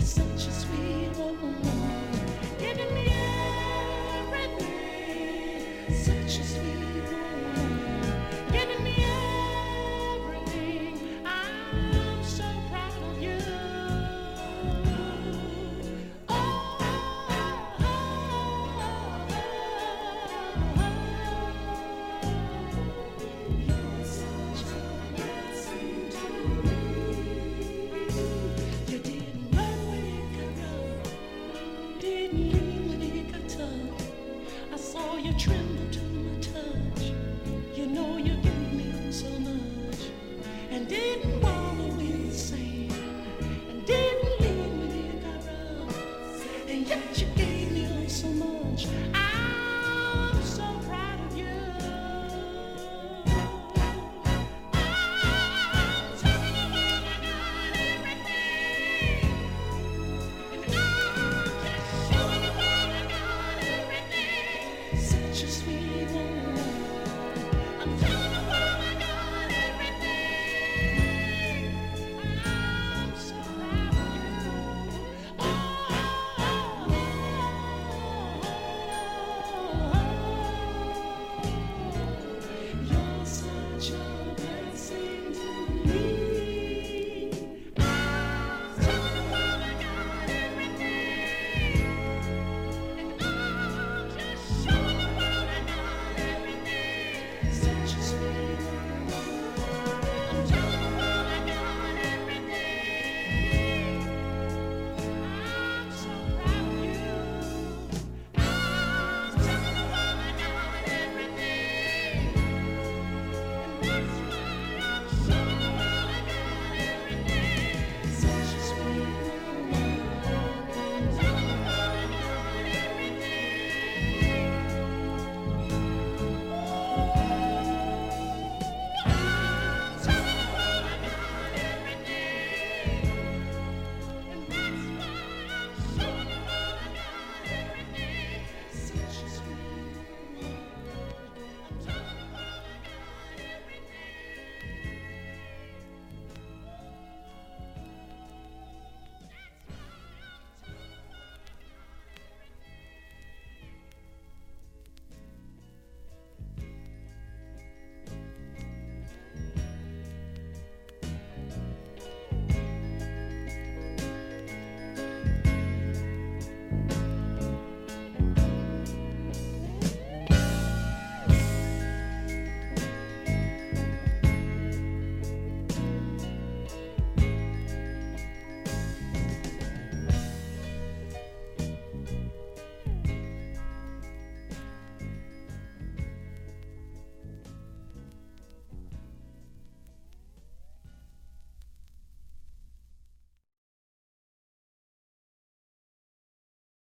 such a sweet You trim